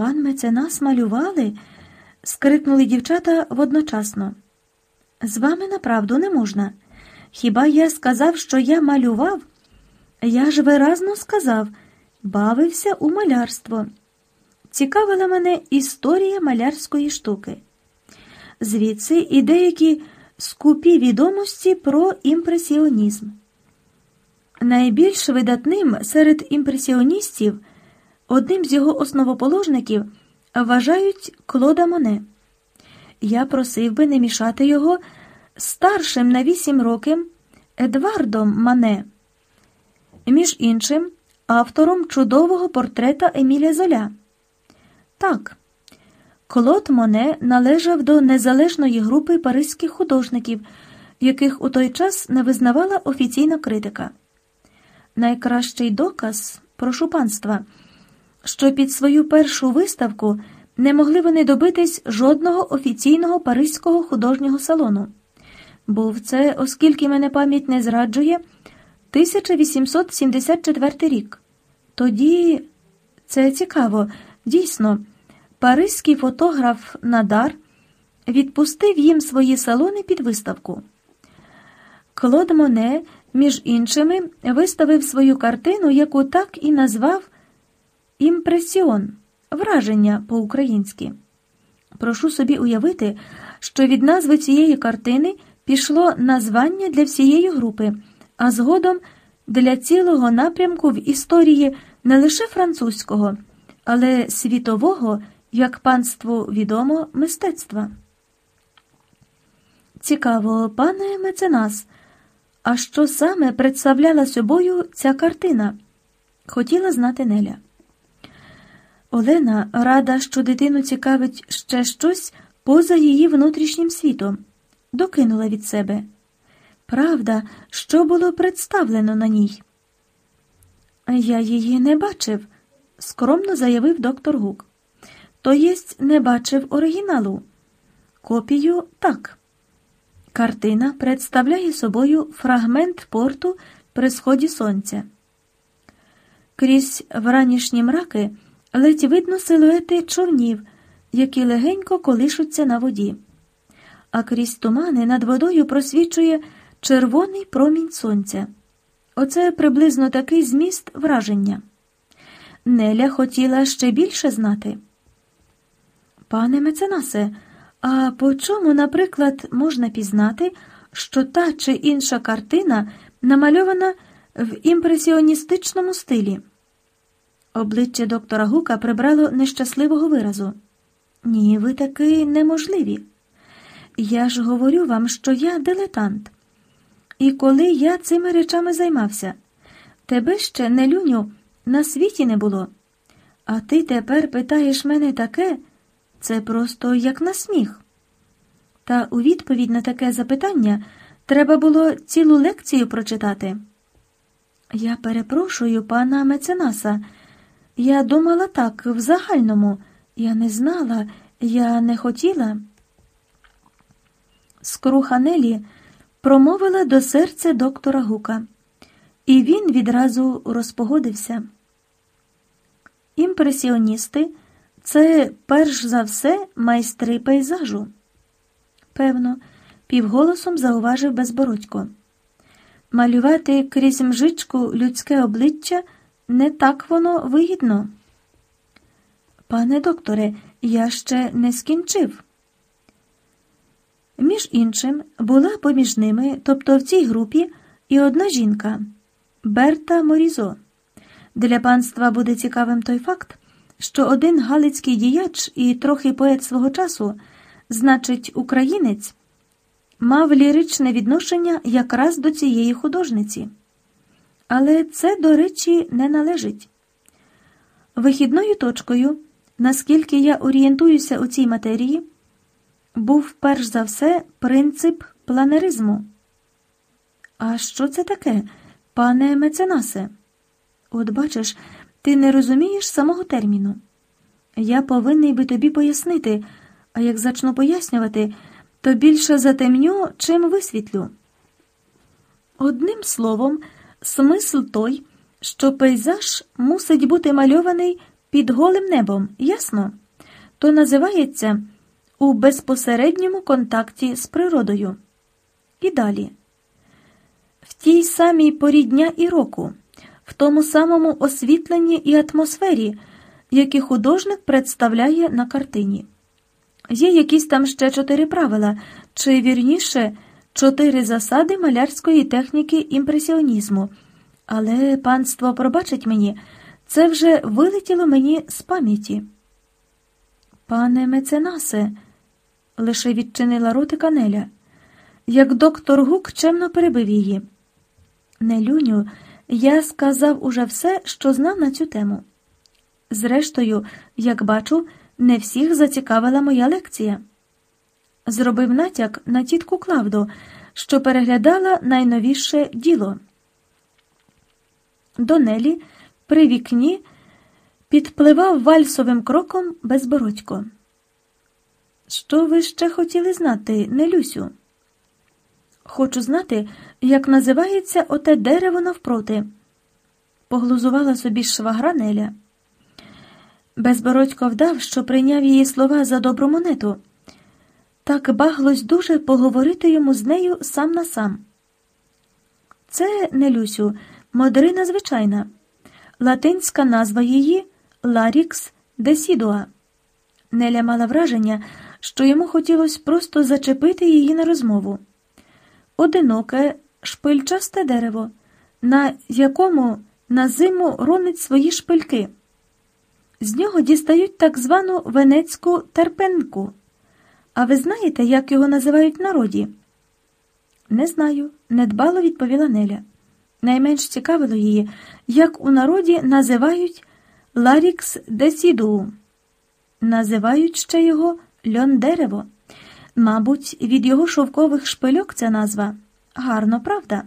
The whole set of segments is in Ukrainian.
Пан меценас малювали? скрикнули дівчата водночасно. З вами направду не можна. Хіба я сказав, що я малював? Я ж виразно сказав, бавився у малярство. Цікавила мене історія малярської штуки. Звідси і деякі скупі відомості про імпресіонізм. Найбільш видатним серед імпресіоністів, одним з його основоположників, вважають Клода Моне. Я просив би не мішати його старшим на вісім років Едвардом Мане, між іншим, автором чудового портрета Еміля Золя. Так, Клод Моне належав до незалежної групи паризьких художників, яких у той час не визнавала офіційна критика. Найкращий доказ, прошу панства, що під свою першу виставку не могли вони добитись жодного офіційного паризького художнього салону. Був це, оскільки мене пам'ять не зраджує, 1874 рік. Тоді це цікаво, дійсно, паризький фотограф Надар відпустив їм свої салони під виставку. Клод Моне, між іншими, виставив свою картину, яку так і назвав Імпресіон враження по-українськи. Прошу собі уявити, що від назви цієї картини пішло названня для всієї групи, а згодом для цілого напрямку в історії не лише французького, але світового, як панству відомо, мистецтва. Цікаво, пане меценас, а що саме представляла собою ця картина? Хотіла знати Неля. Олена рада, що дитину цікавить ще щось поза її внутрішнім світом, докинула від себе. Правда, що було представлено на ній? Я її не бачив, скромно заявив доктор Гук. То єсть не бачив оригіналу. Копію так. Картина представляє собою фрагмент порту при сході сонця. Крізь вранішні мраки ледь видно силуети човнів, які легенько колишуться на воді, а крізь тумани над водою просвічує червоний промінь сонця. Оце приблизно такий зміст враження. Неля хотіла ще більше знати. Пане меценасе, а по чому, наприклад, можна пізнати, що та чи інша картина намальована в імпресіоністичному стилі? Обличчя доктора Гука прибрало нещасливого виразу. Ні, ви таки неможливі. Я ж говорю вам, що я дилетант. І коли я цими речами займався, тебе ще не люню на світі не було. А ти тепер питаєш мене таке, це просто як на сміх. Та у відповідь на таке запитання треба було цілу лекцію прочитати. Я перепрошую пана меценаса. Я думала так, в загальному. Я не знала, я не хотіла. Скруха Нелі промовила до серця доктора Гука, і він відразу розпогодився. Імпресіоністи це перш за все майстри пейзажу. Певно, півголосом зауважив Безбородько. Малювати крізь мжичку людське обличчя не так воно вигідно. Пане докторе, я ще не скінчив. Між іншим, була поміж ними, тобто в цій групі, і одна жінка Берта Морізо. Для панства буде цікавим той факт, що один галицький діяч і трохи поет свого часу, значить, українець, мав ліричне відношення якраз до цієї художниці. Але це, до речі, не належить. Вихідною точкою, наскільки я орієнтуюся у цій матерії, був перш за все принцип планеризму. А що це таке, пане меценасе? От бачиш, ти не розумієш самого терміну. Я повинний би тобі пояснити, а як зачну пояснювати, то більше затемню, чим висвітлю. Одним словом, смисл той, що пейзаж мусить бути мальований під голим небом, ясно? То називається у безпосередньому контакті з природою. І далі. В тій самій порі дня і року, в тому самому освітленні і атмосфері, які художник представляє на картині. Є якісь там ще чотири правила, чи вірніше, чотири засади малярської техніки імпресіонізму. Але панство пробачить мені, це вже вилетіло мені з пам'яті. Пане меценасе, лише відчинила ротика Неля, як доктор Гук чемно перебив її. Нелюню, я сказав уже все, що знав на цю тему. Зрештою, як бачу, не всіх зацікавила моя лекція. Зробив натяк на тітку Клавду, що переглядала найновіше діло. До Нелі при вікні підпливав вальсовим кроком безбородько. Що ви ще хотіли знати, Нелюсю? Хочу знати, як називається оте дерево навпроти. Поглузувала собі швагра Неля. Безбородько вдав, що прийняв її слова за добру монету. Так баглось дуже поговорити йому з нею сам на сам. Це, Нелюсю, модрина звичайна, латинська назва її Ларікс десідуа. Неля мала враження, що йому хотілося просто зачепити її на розмову. Одиноке, шпильчасте дерево, на якому на зиму ронить свої шпильки. З нього дістають так звану венецьку терпенку. А ви знаєте, як його називають в народі? Не знаю, недбало відповіла Неля. Найменш цікавило її, як у народі називають Ларікс десідуу. Називають ще його льон дерево. Мабуть, від його шовкових шпильок ця назва. Гарно, правда?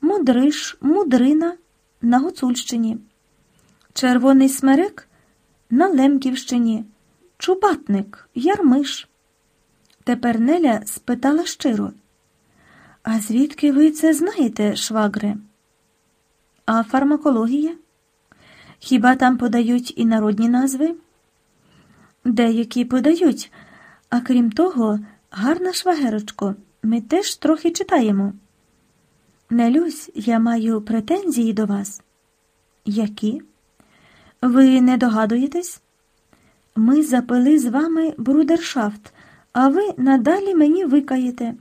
Мудриш, мудрина на Гуцульщині, червоний смерек на Лемківщині, Чубатник, Ярмиш. Тепер Неля спитала щиро. А звідки ви це знаєте, швагре? А фармакологія? Хіба там подають і народні назви? Деякі подають, а крім того, гарна швагерочко, ми теж трохи читаємо. Нелюсь, я маю претензії до вас. Які? Ви не догадуєтесь? Ми запили з вами брудершафт, а ви надалі мені викаєте.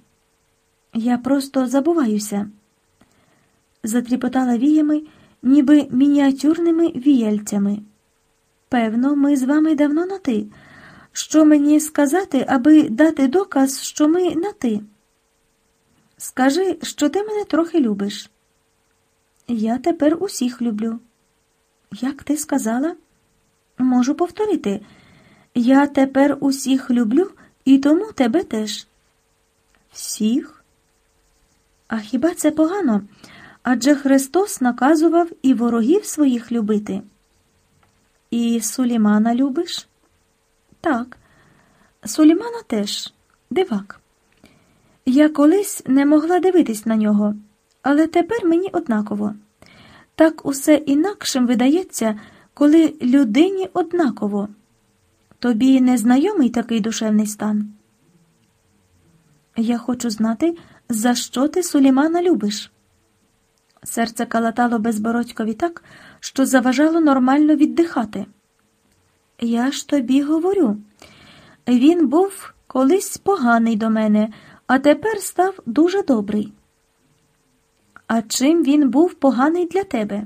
Я просто забуваюся. Затріпотала віями, ніби мініатюрними віяльцями. Певно, ми з вами давно на ти. Що мені сказати, аби дати доказ, що ми на ти? Скажи, що ти мене трохи любиш. Я тепер усіх люблю. Як ти сказала? Можу повторити. Я тепер усіх люблю і тому тебе теж. Всіх? А хіба це погано? Адже Христос наказував і ворогів своїх любити. І Сулімана любиш? Так, Сулімана теж, дивак. Я колись не могла дивитись на нього, але тепер мені однаково. Так усе інакшим видається, коли людині однаково. Тобі не знайомий такий душевний стан? Я хочу знати, за що ти Сулімана любиш. Серце калатало безбородькові так, що заважало нормально віддихати. Я ж тобі говорю. Він був колись поганий до мене, а тепер став дуже добрий. А чим він був поганий для тебе?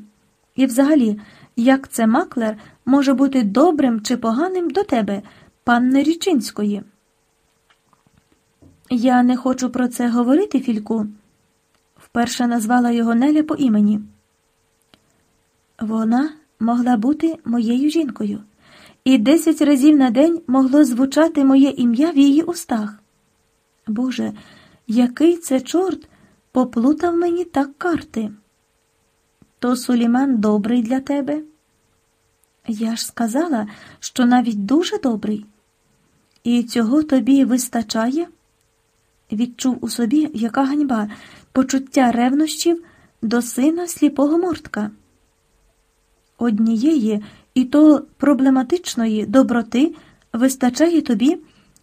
І взагалі, як це маклер може бути добрим чи поганим до тебе, панни Річинської? Я не хочу про це говорити, Фільку, вперше назвала його Неля по імені. Вона могла бути моєю жінкою, і десять разів на день могло звучати моє ім'я в її устах. Боже, який це чорт поплутав мені так карти? То Суліман добрий для тебе? Я ж сказала, що навіть дуже добрий. І цього тобі вистачає? Відчув у собі, яка ганьба, почуття ревнощів до сина сліпого мортка. Однієї І то проблематичної доброти вистачає тобі,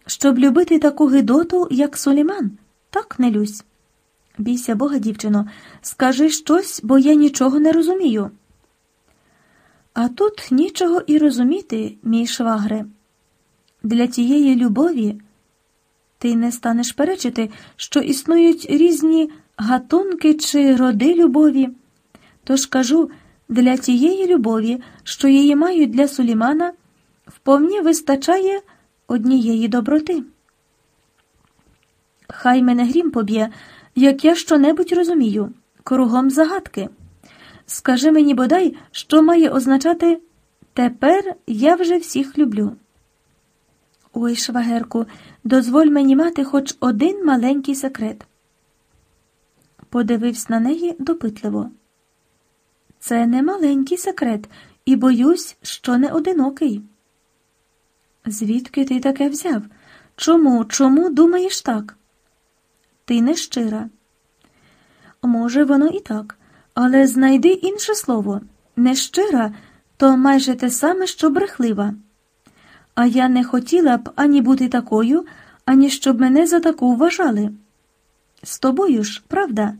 щоб любити таку гидоту, як Суліман, так не люсь. Бійся Бога, дівчино, скажи щось, бо я нічого не розумію. А тут нічого і розуміти, мій швагре. Для тієї любові ти не станеш перечити, що існують різні гатунки чи роди любові. Тож кажу, для тієї любові, що її мають для Сулімана, вповні вистачає однієї доброти. Хай мене грім поб'є, як я що-небудь розумію, кругом загадки. Скажи мені бодай, що має означати тепер я вже всіх люблю. Ой, швагерку, дозволь мені мати хоч один маленький секрет. Подивився на неї допитливо. Це не маленький секрет, і боюсь, що не одинокий. Звідки ти таке взяв? Чому, чому думаєш так? Ти не щира. Може, воно і так, але знайди інше слово. Нещира то майже те саме, що брехлива. А я не хотіла б ані бути такою, ані щоб мене за таку вважали. З тобою ж, правда,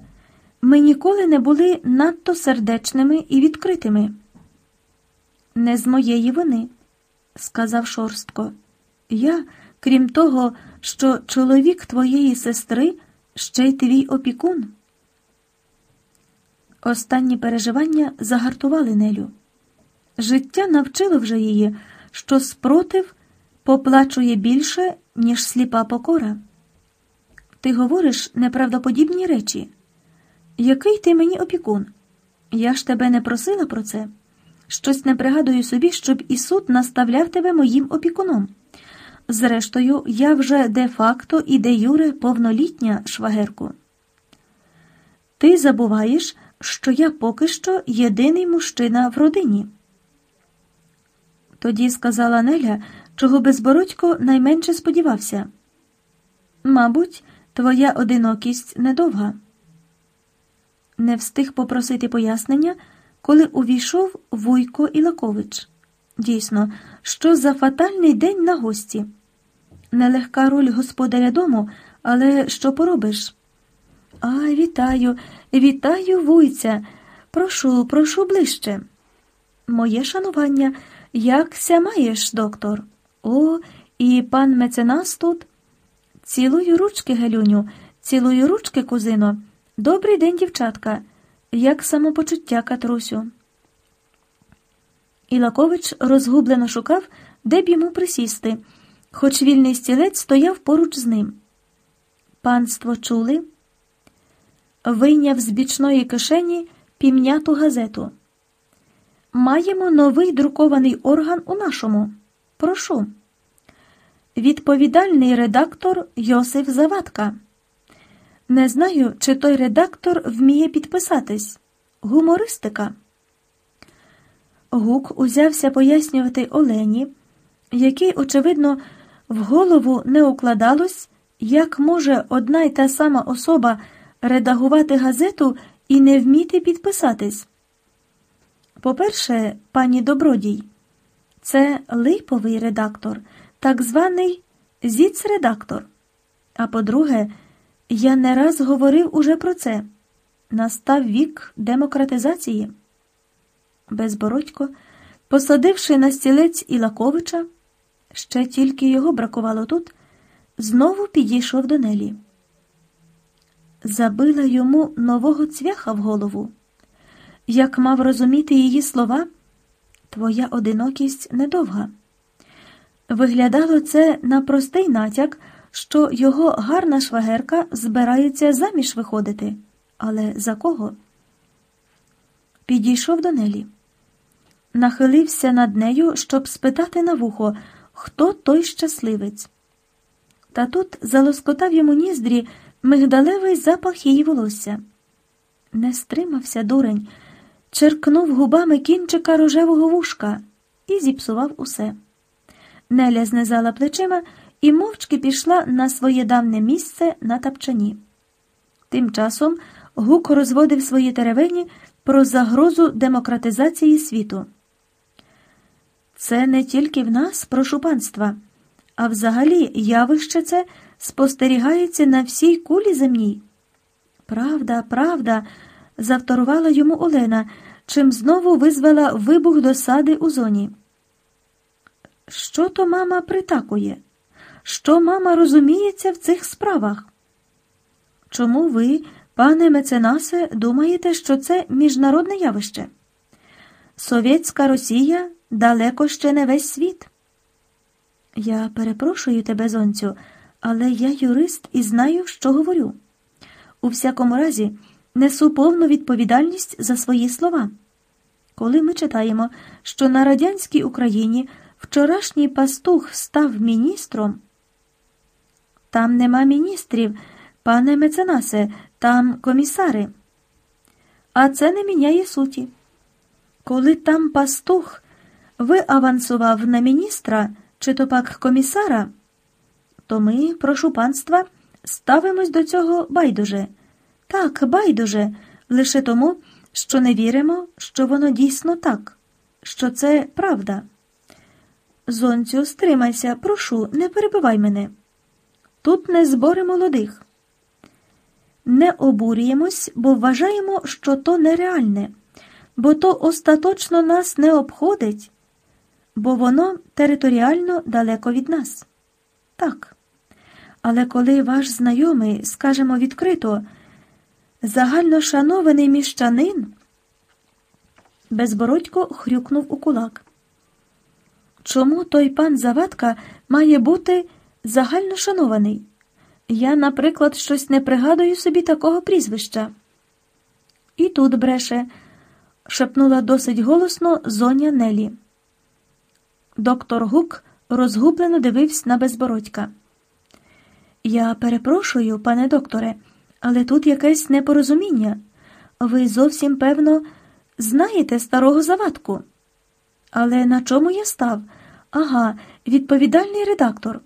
ми ніколи не були надто сердечними і відкритими. Не з моєї вини, сказав шорстко. Я, крім того, що чоловік твоєї сестри ще й твій опікун. Останні переживання загартували Нелю. Життя навчило вже її, що спротив поплачує більше, ніж сліпа покора. Ти говориш неправдоподібні речі. Який ти мені опікун? Я ж тебе не просила про це. Щось не пригадую собі, щоб і суд наставляв тебе моїм опікуном. Зрештою, я вже де-факто і де юре повнолітня швагерку. Ти забуваєш, що я поки що єдиний мужчина в родині. Тоді сказала Неля, чого безбородько найменше сподівався. Мабуть, твоя одинокість недовга. Не встиг попросити пояснення, коли увійшов Вуйко Ілакович. Дійсно, що за фатальний день на гості. Нелегка роль господаря дому, але що поробиш? Ай, вітаю, вітаю, вуйця. Прошу, прошу ближче. Моє шанування, якся маєш, доктор? О, і пан меценас тут. Цілую ручки, Гелюню, цілую ручки, кузино. Добрий день, дівчатка, як самопочуття катрусю. Ілакович розгублено шукав, де б йому присісти, хоч вільний стілець стояв поруч з ним. Панство чули? Вийняв з бічної кишені пім'яту газету. Маємо новий друкований орган у нашому. Прошу. Відповідальний редактор Йосиф Завадка. Не знаю, чи той редактор вміє підписатись. Гумористика. Гук узявся пояснювати Олені, який, очевидно, в голову не укладалось, як може одна й та сама особа редагувати газету і не вміти підписатись. По-перше, пані Добродій, це липовий редактор, так званий зіц-редактор. А по-друге, я не раз говорив уже про це. Настав вік демократизації. Безбородько, посадивши на стілець Ілаковича, ще тільки його бракувало тут, знову підійшов до Нелі. Забила йому нового цвяха в голову. Як мав розуміти її слова, твоя одинокість недовга. Виглядало це на простий натяк, що його гарна швагерка збирається заміж виходити. Але за кого? Підійшов до Нелі. Нахилився над нею, щоб спитати на вухо, хто той щасливець. Та тут залоскотав йому ніздрі мигдалевий запах її волосся. Не стримався дурень, черкнув губами кінчика рожевого вушка і зіпсував усе. Неля знизала плечима і мовчки пішла на своє давне місце на тапчані. Тим часом Гук розводив свої теревені про загрозу демократизації світу. Це не тільки в нас, прошу панства, а взагалі явище це спостерігається на всій кулі земній. Правда, правда, завторувала йому Олена, чим знову визвала вибух досади у зоні. Що то мама притакує? Що мама розуміється в цих справах? Чому ви, пане меценасе, думаєте, що це міжнародне явище? Совєтська Росія далеко ще не весь світ. Я перепрошую тебе, зонцю, але я юрист і знаю, що говорю. У всякому разі, несу повну відповідальність за свої слова. Коли ми читаємо, що на радянській Україні вчорашній пастух став міністром, там нема міністрів, пане меценасе, там комісари. А це не міняє суті. Коли там пастух виавансував на міністра чи то пак комісара, то ми, прошу панства, ставимось до цього байдуже. Так, байдуже, лише тому, що не віримо, що воно дійсно так, що це правда. Зонцю, стримайся, прошу, не перебивай мене. Тут не збори молодих. Не обурюємось, бо вважаємо, що то нереальне, бо то остаточно нас не обходить, бо воно територіально далеко від нас. Так. Але коли ваш знайомий, скажемо відкрито, загально шанований міщанин, безбородько хрюкнув у кулак. Чому той пан Завадка має бути загально шанований? Я, наприклад, щось не пригадую собі такого прізвища. І тут бреше, шепнула досить голосно зоня Нелі. Доктор Гук розгублено дивився на безбородька. Я перепрошую, пане докторе, але тут якесь непорозуміння. Ви зовсім, певно, знаєте старого завадку. Але на чому я став? Ага, відповідальний редактор.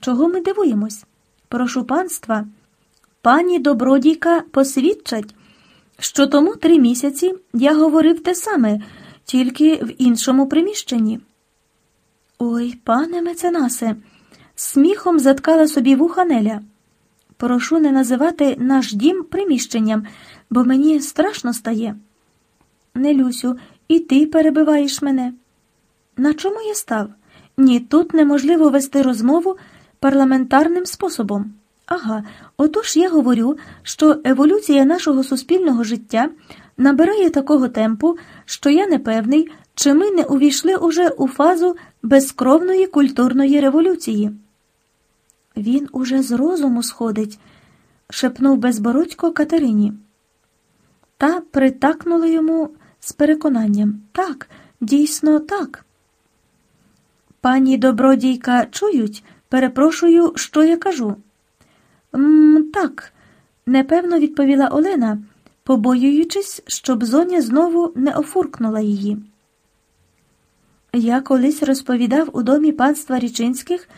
Чого ми дивуємось? Прошу панства, пані добродійка посвідчать, що тому три місяці я говорив те саме, тільки в іншому приміщенні. Ой, пане меценасе, сміхом заткала собі вуха Неля. Прошу не називати наш дім приміщенням, бо мені страшно стає. Нелюсю, і ти перебиваєш мене. На чому я став? Ні, тут неможливо вести розмову парламентарним способом. Ага, отож я говорю, що еволюція нашого суспільного життя набирає такого темпу, що я не певний, чи ми не увійшли уже у фазу безкровної культурної революції. Він уже з розуму сходить, шепнув безбородько Катерині. Та притакнула йому з переконанням так, дійсно так. Пані добродійка чують, перепрошую, що я кажу. «М, Так, непевно відповіла Олена, побоюючись, щоб зоня знову не офуркнула її. Я колись розповідав у домі панства Річинських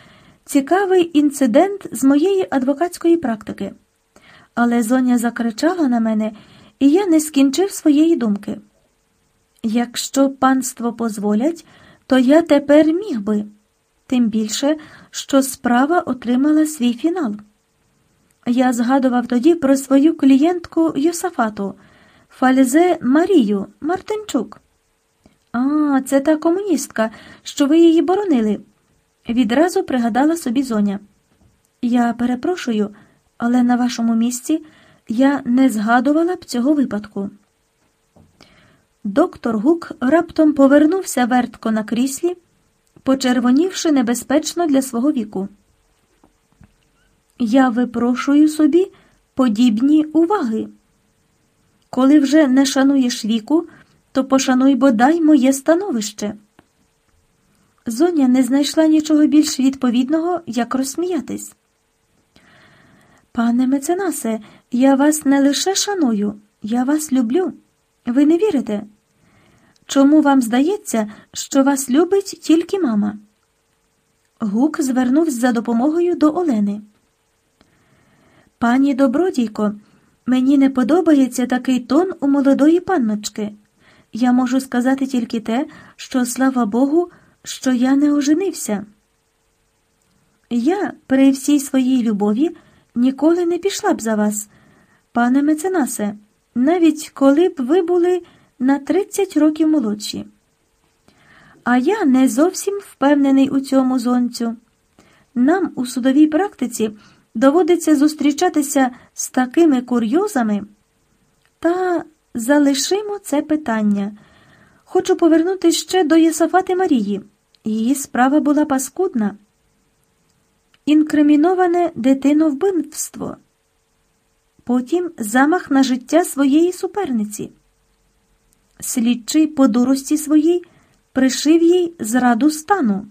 цікавий інцидент з моєї адвокатської практики, але зоня закричала на мене, і я не скінчив своєї думки. Якщо панство дозволять, то я тепер міг би, тим більше, що справа отримала свій фінал. Я згадував тоді про свою клієнтку Йосафату, Фальзе Марію Мартинчук. А, це та комуністка, що ви її боронили. Відразу пригадала собі зоня. Я перепрошую, але на вашому місці я не згадувала б цього випадку. Доктор Гук раптом повернувся вертко на кріслі, почервонівши небезпечно для свого віку. Я випрошую собі подібні уваги. Коли вже не шануєш віку, то пошануй бодай моє становище. Зоня не знайшла нічого більш відповідного, як розсміятись. Пане меценасе, я вас не лише шаную, я вас люблю. Ви не вірите? Чому вам здається, що вас любить тільки мама? Гук звернувся за допомогою до Олени. Пані добродійко, мені не подобається такий тон у молодої панночки. Я можу сказати тільки те, що, слава Богу, що я не оженився. Я при всій своїй любові ніколи не пішла б за вас, пане меценасе, навіть коли б ви були на 30 років молодші. А я не зовсім впевнений у цьому зонцю. Нам у судовій практиці доводиться зустрічатися з такими курйозами. Та залишимо це питання. Хочу повернутися ще до Єсафати Марії. Її справа була паскудна. Інкриміноване дитиновбивство. Потім замах на життя своєї суперниці. Слідчий по дурості своїй пришив їй зраду стану.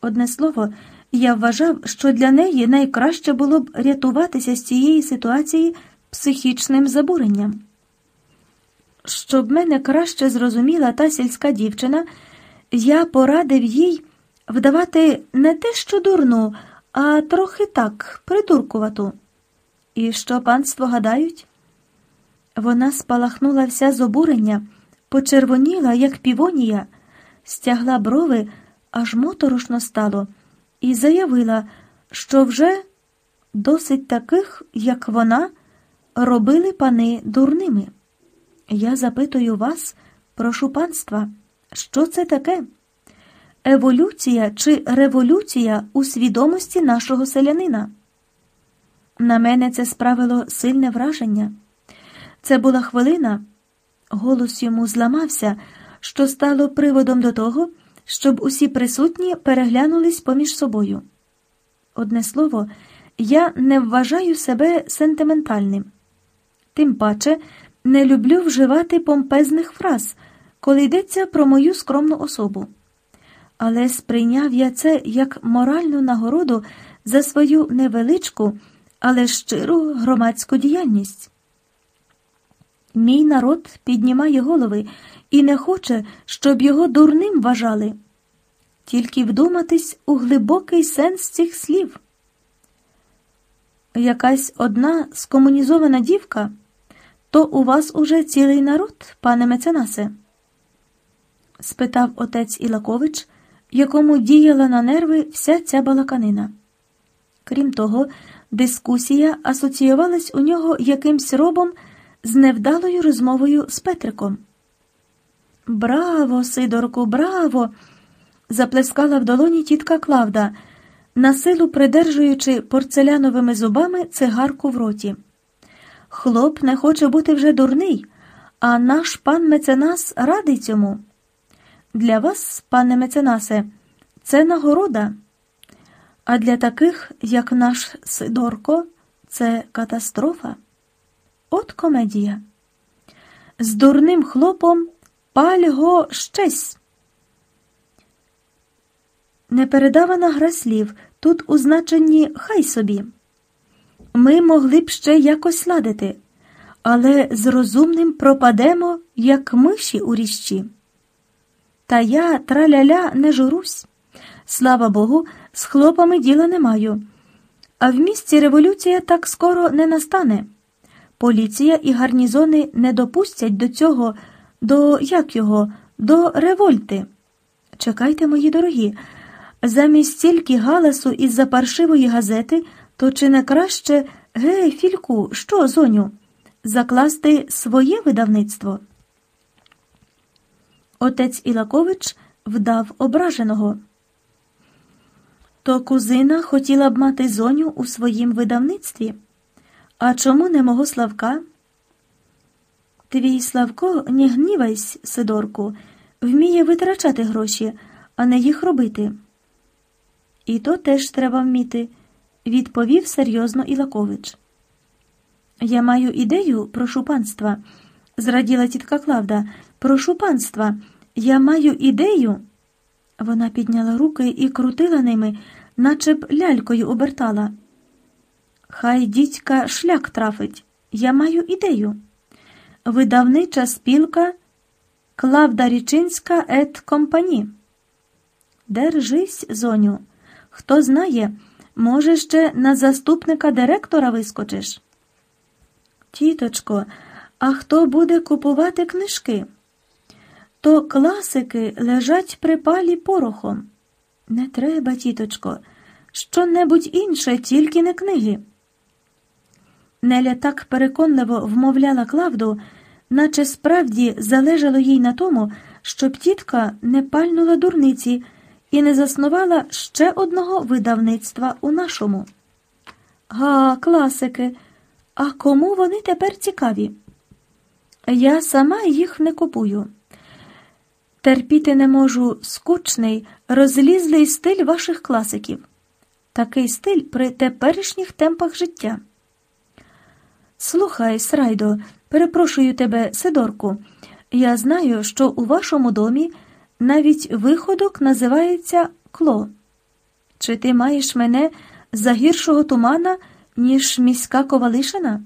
Одне слово, я вважав, що для неї найкраще було б рятуватися з цієї ситуації психічним забуренням. Щоб мене краще зрозуміла та сільська дівчина, я порадив їй вдавати не те, що дурну, а трохи так, придуркувату. І що панство гадають? Вона спалахнула вся з обурення, почервоніла, як півонія, стягла брови, аж моторошно стало, і заявила, що вже досить таких, як вона, робили пани дурними. Я запитую вас, прошу панства, що це таке? Еволюція чи революція у свідомості нашого селянина? На мене це справило сильне враження. Це була хвилина, голос йому зламався, що стало приводом до того, щоб усі присутні переглянулись поміж собою. Одне слово, я не вважаю себе сентиментальним. Тим паче не люблю вживати помпезних фраз, коли йдеться про мою скромну особу. Але сприйняв я це як моральну нагороду за свою невеличку, але щиру громадську діяльність. Мій народ піднімає голови і не хоче, щоб його дурним вважали. Тільки вдуматись у глибокий сенс цих слів. Якась одна скомунізована дівка, то у вас уже цілий народ, пане меценасе? спитав отець Ілакович, якому діяла на нерви вся ця балаканина. Крім того, дискусія асоціювалась у нього якимсь робом з невдалою розмовою з Петриком. Браво, Сидорку, браво! заплескала в долоні тітка Клавда, насилу придержуючи порцеляновими зубами цигарку в роті. Хлоп не хоче бути вже дурний, а наш пан меценас радий цьому. Для вас, пане меценасе, це нагорода. А для таких, як наш Сидорко, це катастрофа. От комедія. З дурним хлопом пальго щесь. Непередавана гра слів тут у значенні хай собі. Ми могли б ще якось ладити, але з розумним пропадемо, як миші у ріщі. Та я траляля не журусь. Слава Богу, з хлопами діла не маю. А в місті революція так скоро не настане. Поліція і гарнізони не допустять до цього, до як його, до револьти. Чекайте, мої дорогі, замість стільки галасу із-за паршивої газети, то чи не краще, гей, фільку, що, зоню, закласти своє видавництво? Отець Ілакович вдав ображеного. То кузина хотіла б мати зоню у своїм видавництві. А чому не мого Славка? Твій Славко, не гнівайсь, Сидорку, вміє витрачати гроші, а не їх робити. І то теж треба вміти, відповів серйозно Ілакович. Я маю ідею, прошу панства, зраділа тітка Клавда. Прошу панства, я маю ідею. Вона підняла руки і крутила ними, наче б лялькою обертала. Хай дідька шлях трафить. Я маю ідею. Видавнича спілка Клавда Річинська ет компані. Держись, зоню. Хто знає, може, ще на заступника директора вискочиш. Тіточко, а хто буде купувати книжки? то класики лежать припалі порохом. Не треба, тіточко, що небудь інше, тільки не книги. Неля так переконливо вмовляла Клавду, наче справді залежало їй на тому, щоб тітка не пальнула дурниці і не заснувала ще одного видавництва у нашому. Га, класики, а кому вони тепер цікаві? Я сама їх не купую. Терпіти не можу скучний, розлізлий стиль ваших класиків. Такий стиль при теперішніх темпах життя. Слухай, Срайдо, перепрошую тебе, Сидорку. Я знаю, що у вашому домі навіть виходок називається кло. Чи ти маєш мене за гіршого тумана, ніж міська ковалишина?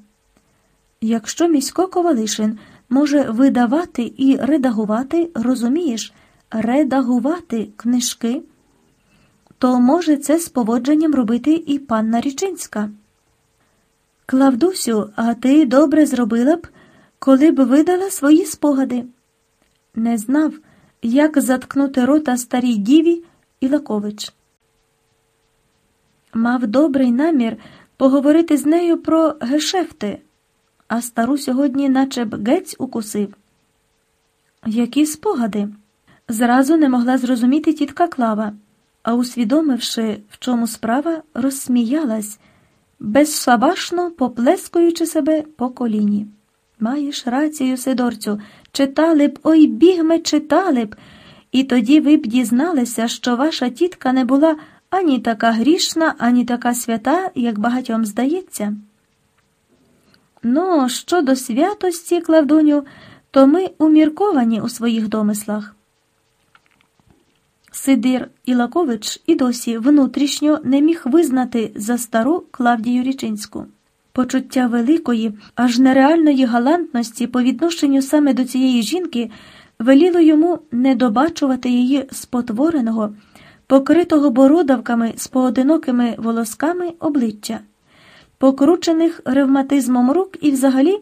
Якщо місько ковалишин може видавати і редагувати, розумієш, редагувати книжки, то може це з поводженням робити і панна Річинська. Клавдусю, а ти добре зробила б, коли б видала свої спогади. Не знав, як заткнути рота старій діві Ілакович. Мав добрий намір поговорити з нею про гешефти, а стару сьогодні наче б гець укусив. Які спогади? Зразу не могла зрозуміти тітка Клава, а усвідомивши, в чому справа, розсміялась, безшабашно поплескуючи себе по коліні. Маєш рацію, Сидорцю, читали б, ой бігме, читали б, і тоді ви б дізналися, що ваша тітка не була ані така грішна, ані така свята, як багатьом здається. Ну, щодо святості, Клавдуню, то ми умірковані у своїх домислах. Сидир Ілакович і досі внутрішньо не міг визнати за стару Клавдію Річинську. Почуття великої, аж нереальної галантності по відношенню саме до цієї жінки веліло йому не добачувати її спотвореного, покритого бородавками з поодинокими волосками обличчя, покручених ревматизмом рук і взагалі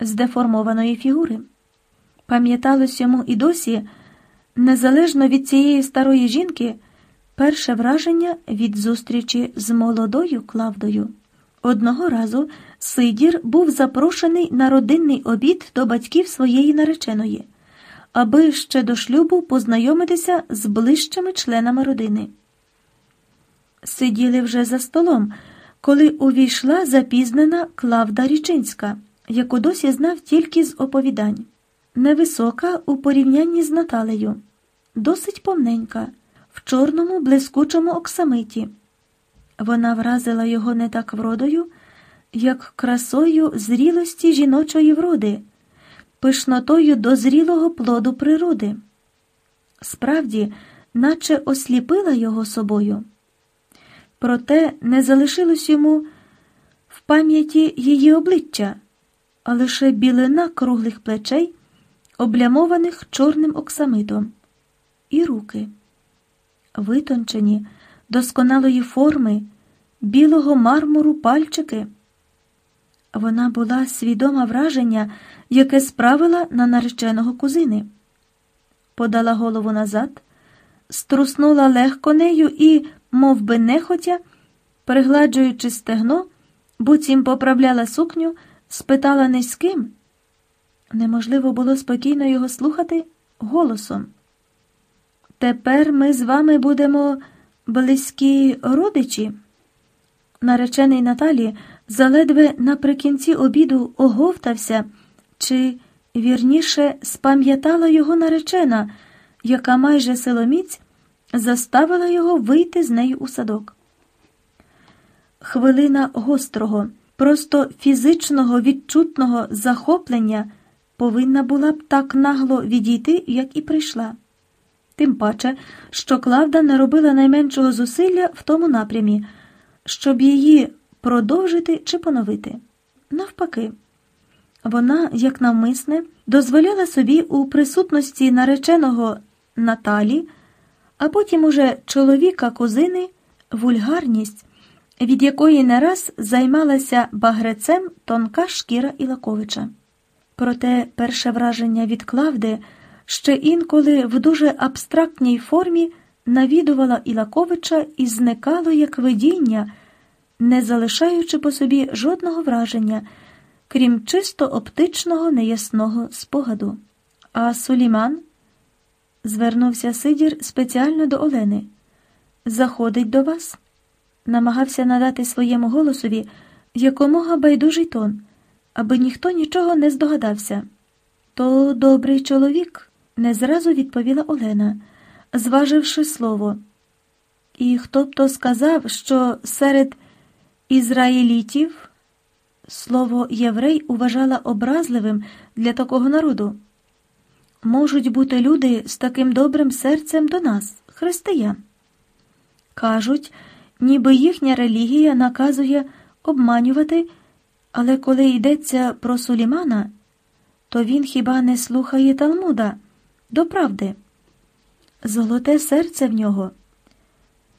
здеформованої фігури. Пам'яталось йому і досі, незалежно від цієї старої жінки, перше враження від зустрічі з молодою Клавдою. Одного разу Сидір був запрошений на родинний обід до батьків своєї нареченої, аби ще до шлюбу познайомитися з ближчими членами родини. Сиділи вже за столом, коли увійшла запізнена Клавда Річинська, яку досі знав тільки з оповідань. Невисока у порівнянні з Наталею, досить повненька, в чорному блискучому оксамиті. Вона вразила його не так вродою, як красою зрілості жіночої вроди, пишнотою дозрілого плоду природи. Справді, наче осліпила його собою. Проте не залишилось йому в пам'яті її обличчя, а лише білина круглих плечей, облямованих чорним оксамитом, і руки, витончені досконалої форми, білого мармуру пальчики. Вона була свідома враження, яке справила на нареченого кузини. Подала голову назад, струснула легко нею і, мов би нехотя, пригладжуючи стегно, буцім поправляла сукню, спитала низьким. Неможливо було спокійно його слухати голосом. Тепер ми з вами будемо близькі родичі. Наречений Наталі заледве наприкінці обіду оговтався, чи, вірніше, спам'ятала його наречена, яка майже силоміць заставила його вийти з нею у садок. Хвилина гострого, просто фізичного відчутного захоплення повинна була б так нагло відійти, як і прийшла тим паче, що Клавда не робила найменшого зусилля в тому напрямі, щоб її продовжити чи поновити. Навпаки, вона, як навмисне, дозволяла собі у присутності нареченого Наталі, а потім уже чоловіка кузини вульгарність, від якої не раз займалася багрецем тонка шкіра Ілаковича. Проте перше враження від Клавди ще інколи в дуже абстрактній формі навідувала Ілаковича і зникало як видіння, не залишаючи по собі жодного враження, крім чисто оптичного неясного спогаду. А Суліман звернувся Сидір спеціально до Олени. Заходить до вас, намагався надати своєму голосові якомога байдужий тон, аби ніхто нічого не здогадався. То добрий чоловік, не зразу відповіла Олена, зваживши слово. І хто б то сказав, що серед ізраїлітів слово єврей уважала образливим для такого народу. Можуть бути люди з таким добрим серцем до нас, християн. Кажуть, ніби їхня релігія наказує обманювати, але коли йдеться про Сулімана, то він хіба не слухає Талмуда до правди. Золоте серце в нього.